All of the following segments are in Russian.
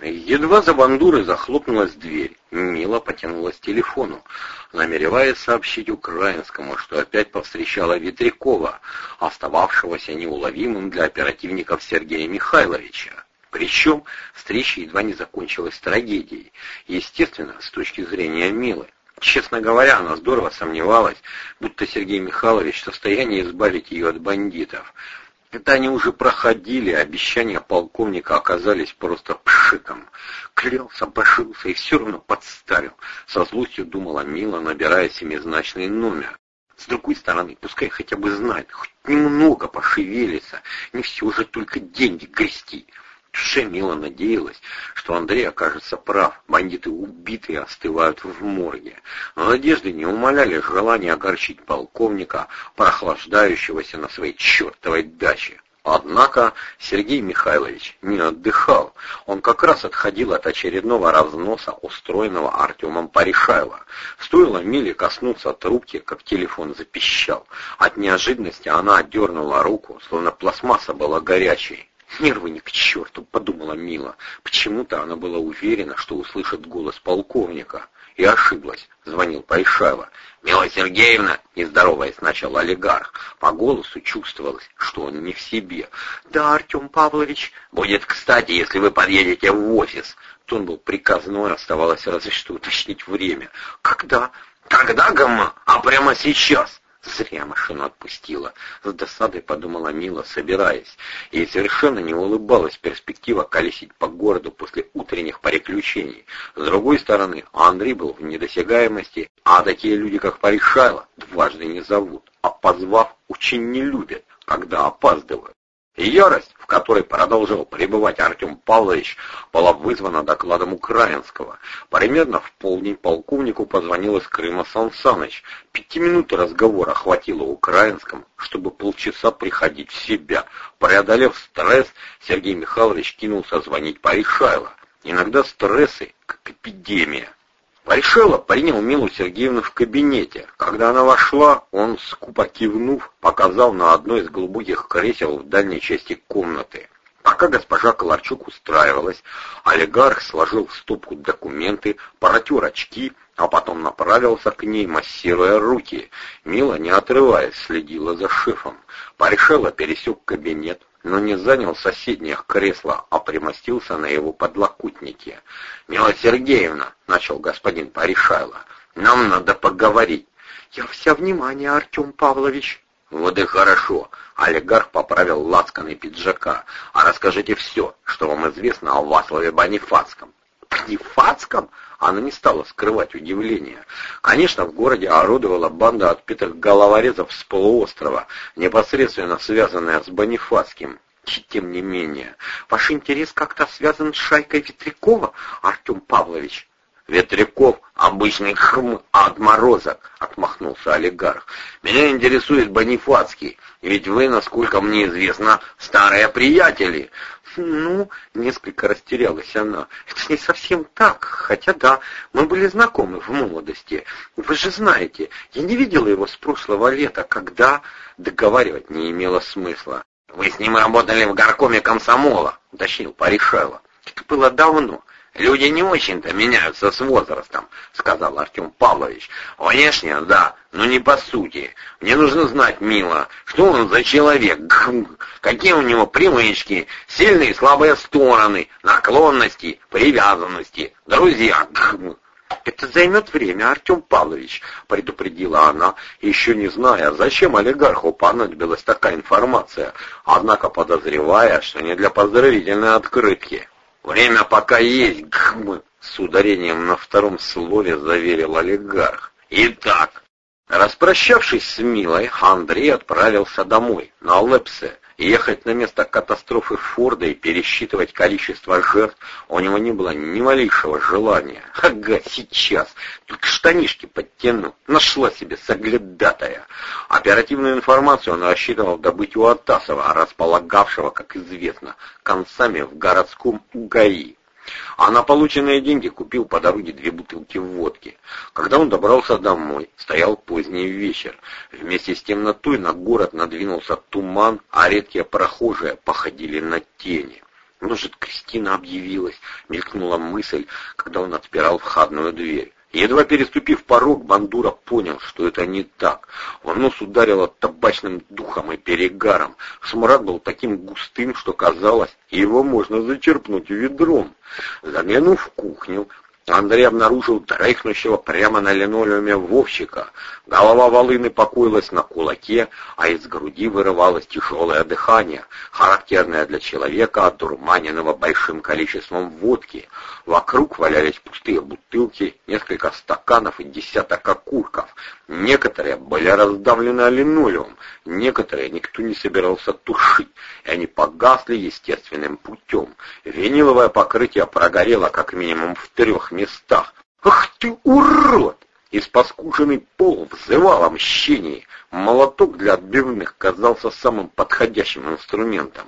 Едва за бандурой захлопнулась дверь, Мила потянулась к телефону, намереваясь сообщить украинскому, что опять повстречала Ветрякова, остававшегося неуловимым для оперативников Сергея Михайловича. Причем встреча едва не закончилась трагедией, естественно, с точки зрения Милы. Честно говоря, она здорово сомневалась, будто Сергей Михайлович в состоянии избавить ее от бандитов. Это они уже проходили, обещания полковника оказались просто пшиком. Клялся, башился и все равно подставил. Со злостью думала Мила, набирая семизначный номер. С другой стороны, пускай хотя бы знает, хоть немного пошевелится, не все же только деньги грести. Душе Мила надеялась, что Андрей окажется прав, бандиты убиты и остывают в морге. Но надежды не умоляли желания огорчить полковника, прохлаждающегося на своей чертовой даче. Однако Сергей Михайлович не отдыхал. Он как раз отходил от очередного разноса, устроенного Артемом Паришаева. Стоило Миле коснуться трубки, как телефон запищал. От неожиданности она отдернула руку, словно пластмасса была горячей. «Нервы не к черту», — подумала Мила. Почему-то она была уверена, что услышит голос полковника. И ошиблась. Звонил Пайшава. «Мила Сергеевна!» — нездороваясь начал олигарх. По голосу чувствовалось, что он не в себе. «Да, Артем Павлович, будет кстати, если вы подъедете в офис». Тон был приказной, оставалось разве что уточнить время. «Когда?» «Когда, Гамма? А прямо сейчас?» Зря машину отпустила. С досадой подумала Мила, собираясь. Ей совершенно не улыбалась перспектива колесить по городу после утренних приключений. С другой стороны, Андрей был в недосягаемости, а такие люди, как Паришайло, дважды не зовут, а позвав, очень не любят, когда опаздывают. Ярость, в которой продолжал пребывать Артем Павлович, была вызвана докладом Украинского. Примерно в полдень полковнику позвонил из Крыма Сан Саныч. Пяти минут разговора хватило Украинскому, чтобы полчаса приходить в себя. Преодолев стресс, Сергей Михайлович кинулся звонить Паришайло. Иногда стрессы, как эпидемия. Большела принял Милу Сергеевну в кабинете. Когда она вошла, он, скупо кивнув, показал на одно из глубоких кресел в дальней части комнаты. Пока госпожа Коларчук устраивалась, олигарх сложил в стопку документы, протер очки, а потом направился к ней, массируя руки. Мила, не отрываясь, следила за шефом. Паришела пересек кабинет, но не занял соседнее кресло, а примостился на его подлокотнике. «Мила Сергеевна», — начал господин Паришайло, — «нам надо поговорить». «Я вся внимание, Артем Павлович». «Вот и хорошо», — олигарх поправил лацканы пиджака. «А расскажите все, что вам известно о Васлове Бонифацком». «Бонифацком?» Она не стала скрывать удивление. Конечно, в городе орудовала банда отпитых головорезов с полуострова, непосредственно связанная с Бонифацким. И тем не менее, ваш интерес как-то связан с шайкой Ветрякова, Артем Павлович? Ветряков — обычный хм отморозок, — отмахнулся олигарх. Меня интересует Бонифацкий, ведь вы, насколько мне известно, старые приятели. «Ну...» — несколько растерялась она. «Это не совсем так, хотя да, мы были знакомы в молодости. Вы же знаете, я не видела его с прошлого лета, когда...» Договаривать не имело смысла. «Вы с ним работали в горкоме комсомола», — уточнил Паришайло. «Это было давно. Люди не очень-то меняются с возрастом, сказал Артем Павлович. Внешне, да, но не по сути. Мне нужно знать, мило, что он за человек, какие у него привычки, сильные и слабые стороны, наклонности, привязанности, друзья. «Это займет время, Артем Павлович», — предупредила она, еще не зная, зачем олигарху понадобилась такая информация, однако подозревая, что не для поздравительной открытки. «Время пока есть, гм!» — с ударением на втором слове заверил олигарх. «Итак...» Распрощавшись с Милой, Андрей отправился домой, на Лепсе. Ехать на место катастрофы Форда и пересчитывать количество жертв у него не было ни малейшего желания. Ага, сейчас. Только штанишки подтяну. Нашла себе соглядатая. Оперативную информацию он рассчитывал добыть у Атасова, располагавшего, как известно, концами в городском УГАИ а на полученные деньги купил по дороге две бутылки водки. Когда он добрался домой, стоял поздний вечер. Вместе с темнотой на город надвинулся туман, а редкие прохожие походили на тени. Может, Кристина объявилась, мелькнула мысль, когда он отпирал входную дверь. Едва переступив порог, Бандура понял, что это не так. В нос ударило табачным духом и перегаром. Смрад был таким густым, что казалось, его можно зачерпнуть ведром. Заглянув в кухню, Андрей обнаружил дрыхнущего прямо на линолеуме Вовчика. Голова волыны покоилась на кулаке, а из груди вырывалось тяжелое дыхание, характерное для человека, одурманенного большим количеством водки. Вокруг валялись пустые бутылки, несколько стаканов и десяток окурков. Некоторые были раздавлены линолеум, некоторые никто не собирался тушить, и они погасли естественным путем. Виниловое покрытие прогорело как минимум в трех местах. «Ах ты, урод!» Испоскушенный пол взывал о мщении. Молоток для отбивных казался самым подходящим инструментом.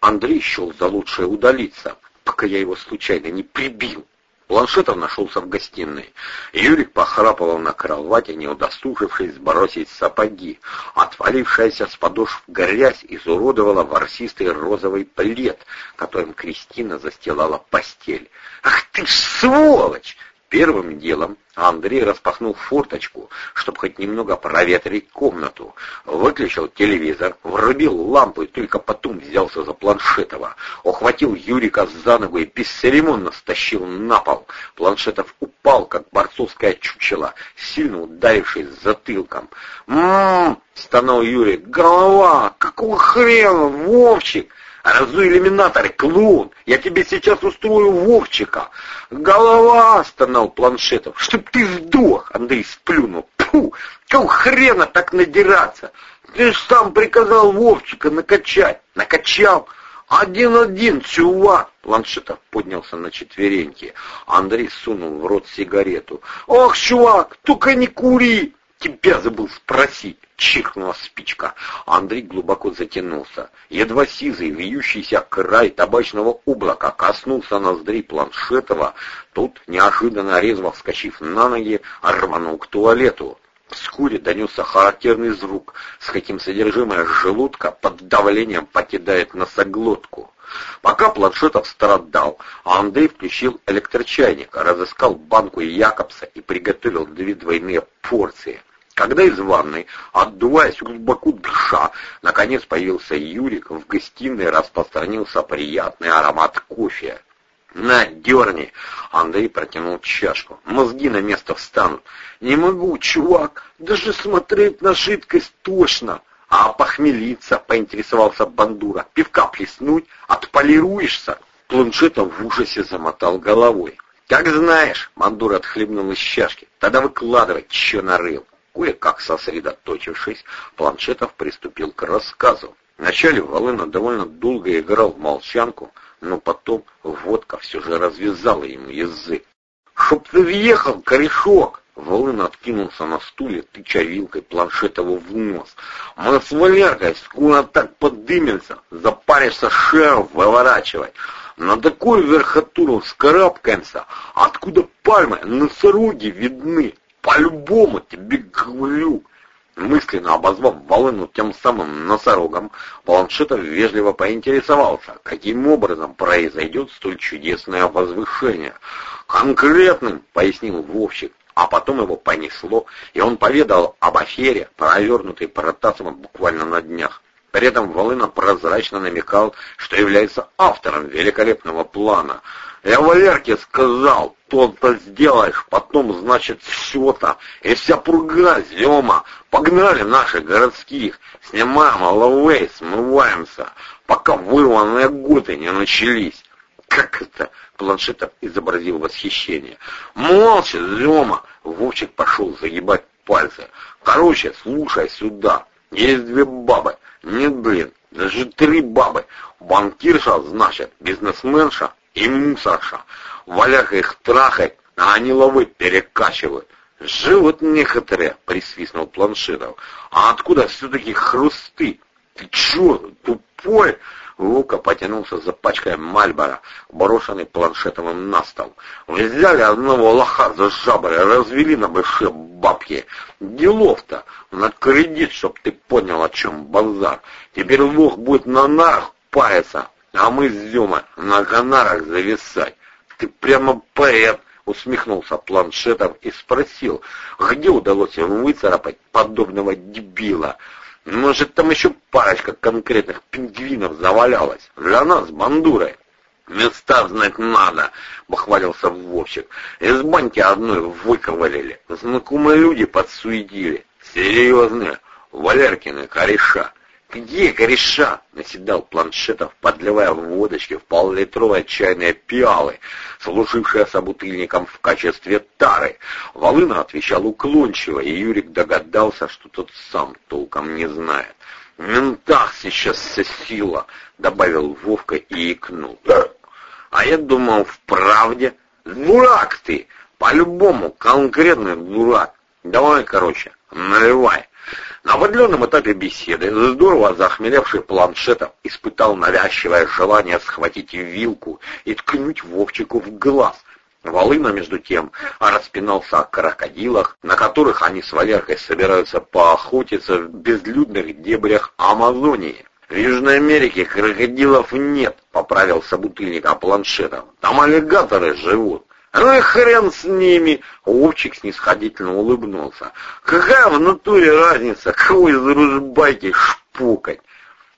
Андрей счел за лучшее удалиться, пока я его случайно не прибил. Планшетов нашелся в гостиной. Юрик похрапывал на кровати, не удосужившись сбросить сапоги. Отвалившаяся с подошв грязь изуродовала ворсистый розовый плед, которым Кристина застилала постель. «Ах ты ж сволочь!» Первым делом Андрей распахнул форточку, чтобы хоть немного проветрить комнату, выключил телевизор, врубил лампу и только потом взялся за Планшетова, ухватил Юрика за ногу и бесцеремонно стащил на пол. Планшетов упал, как борцовское чучело, сильно ударившись затылком. «М-м-м!» — стонал Юрик. «Голова! Какого хрена, Вовчик!» Разуй иллюминатор, клоун! Я тебе сейчас устрою Вовчика!» «Голова!» — стонал Планшетов. «Чтоб ты сдох!» — Андрей сплюнул. «Пфу! Какого хрена так надираться? Ты ж сам приказал Вовчика накачать!» «Накачал!» «Один-один, чувак!» Планшетов поднялся на четвереньки. Андрей сунул в рот сигарету. «Ох, чувак, только не кури!» «Тебя забыл спросить!» — чиркнула спичка. Андрей глубоко затянулся. Едва сизый, вьющийся край табачного облака коснулся ноздрей Планшетова, тут, неожиданно резво вскочив на ноги, рванул к туалету. Вскоре донесся характерный звук, с каким содержимое желудка под давлением покидает носоглотку. Пока Планшетов страдал, Андрей включил электрочайник, разыскал банку Якобса и приготовил две двойные порции. Когда из ванной, отдуваясь глубоко дыша, наконец появился Юрик, в гостиной распространился приятный аромат кофе. «На, дерни!» Андрей протянул чашку. «Мозги на место встанут». «Не могу, чувак! Даже смотреть на жидкость точно!» «А похмелиться?» — поинтересовался Бандура. «Пивка плеснуть? Отполируешься?» Планшетов в ужасе замотал головой. «Как знаешь!» — Бандура отхлебнул из чашки. «Тогда выкладывай, че нарыл!» Кое-как сосредоточившись, Планшетов приступил к рассказу. Вначале Волына довольно долго играл в молчанку, но потом водка все же развязала ему язык. «Чтоб ты въехал, корешок!» Волын откинулся на стуле, тыча вилкой Планшетову в нос. «Мы с Валеркой скоро так подымемся, запаришься шею выворачивать. На такую верхотуру вскарабкаемся, откуда пальмы носороги видны. По-любому тебе говорю. Мысленно обозвав Волыну тем самым носорогом, Планшетов вежливо поинтересовался, каким образом произойдет столь чудесное возвышение. «Конкретным», — пояснил Вовчик, а потом его понесло, и он поведал об афере, провернутой Протасовым буквально на днях. При этом Волына прозрачно намекал, что является автором великолепного плана — я Валерке сказал, то-то сделаешь, потом, значит, все-то. И вся пурга, Зема. Погнали наших городских. Снимаем ловей, смываемся, пока вырванные годы не начались. Как это? Планшетов изобразил восхищение. Молча, Зема. Вовчик пошел загибать пальцы. Короче, слушай сюда. Есть две бабы. Нет, блин, даже три бабы. Банкирша, значит, бизнесменша и мусорша. Валяха их трахать, а они ловы перекачивают. Живут некоторые, присвистнул Планширов. А откуда все-таки хрусты? Ты че, тупой? Лука потянулся за пачкой Мальбора, брошенный планшетовым на стол. Взяли одного лоха за жабры, развели на большие бабки. Делов-то, на кредит, чтоб ты понял, о чем базар. Теперь лох будет на нарах париться, а мы с Зюма на гонарах зависать. Ты прямо поэт, усмехнулся планшетом и спросил, где удалось ему выцарапать подобного дебила. Может, там еще парочка конкретных пингвинов завалялась. Для нас, бандурой. «Места знать надо», — похвалился Вовчик. «Из банки одной выковалили. Знакомые люди подсуетили. Серьезные. Валеркины кореша. «Где кореша?» — наседал планшетов, подливая водочки в поллитровые чайные пиалы, служившие собутыльником в качестве тары. Волына отвечал уклончиво, и Юрик догадался, что тот сам толком не знает. «В ментах сейчас вся сила», — добавил Вовка и икнул. «А я думал, вправде. Дурак ты! По-любому конкретный дурак. Давай, короче, наливай». На определенном этапе беседы здорово захмелевший планшетом испытал навязчивое желание схватить вилку и ткнуть Вовчику в глаз. Волына, между тем, распинался о крокодилах, на которых они с Валеркой собираются поохотиться в безлюдных дебрях Амазонии. «В Южной Америке крокодилов нет», — поправил собутыльника планшетом. «Там аллигаторы живут». «Ну и хрен с ними!» — Овчик снисходительно улыбнулся. «Какая в натуре разница, кого из ружбайки шпукать?»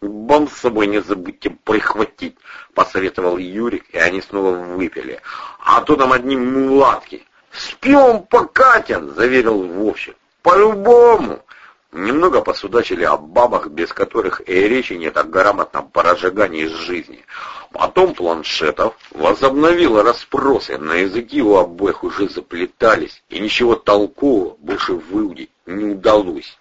«Бомб с собой не забудьте прихватить», — посоветовал Юрик, и они снова выпили. «А то там одни мулатки». «Спьем покатят», — заверил Вовчик. «По-любому». Немного посудачили о бабах, без которых и речи нет о грамотном поражигании из жизни. Потом планшетов возобновил расспросы, на языки у обоих уже заплетались, и ничего толкового больше выудить не удалось.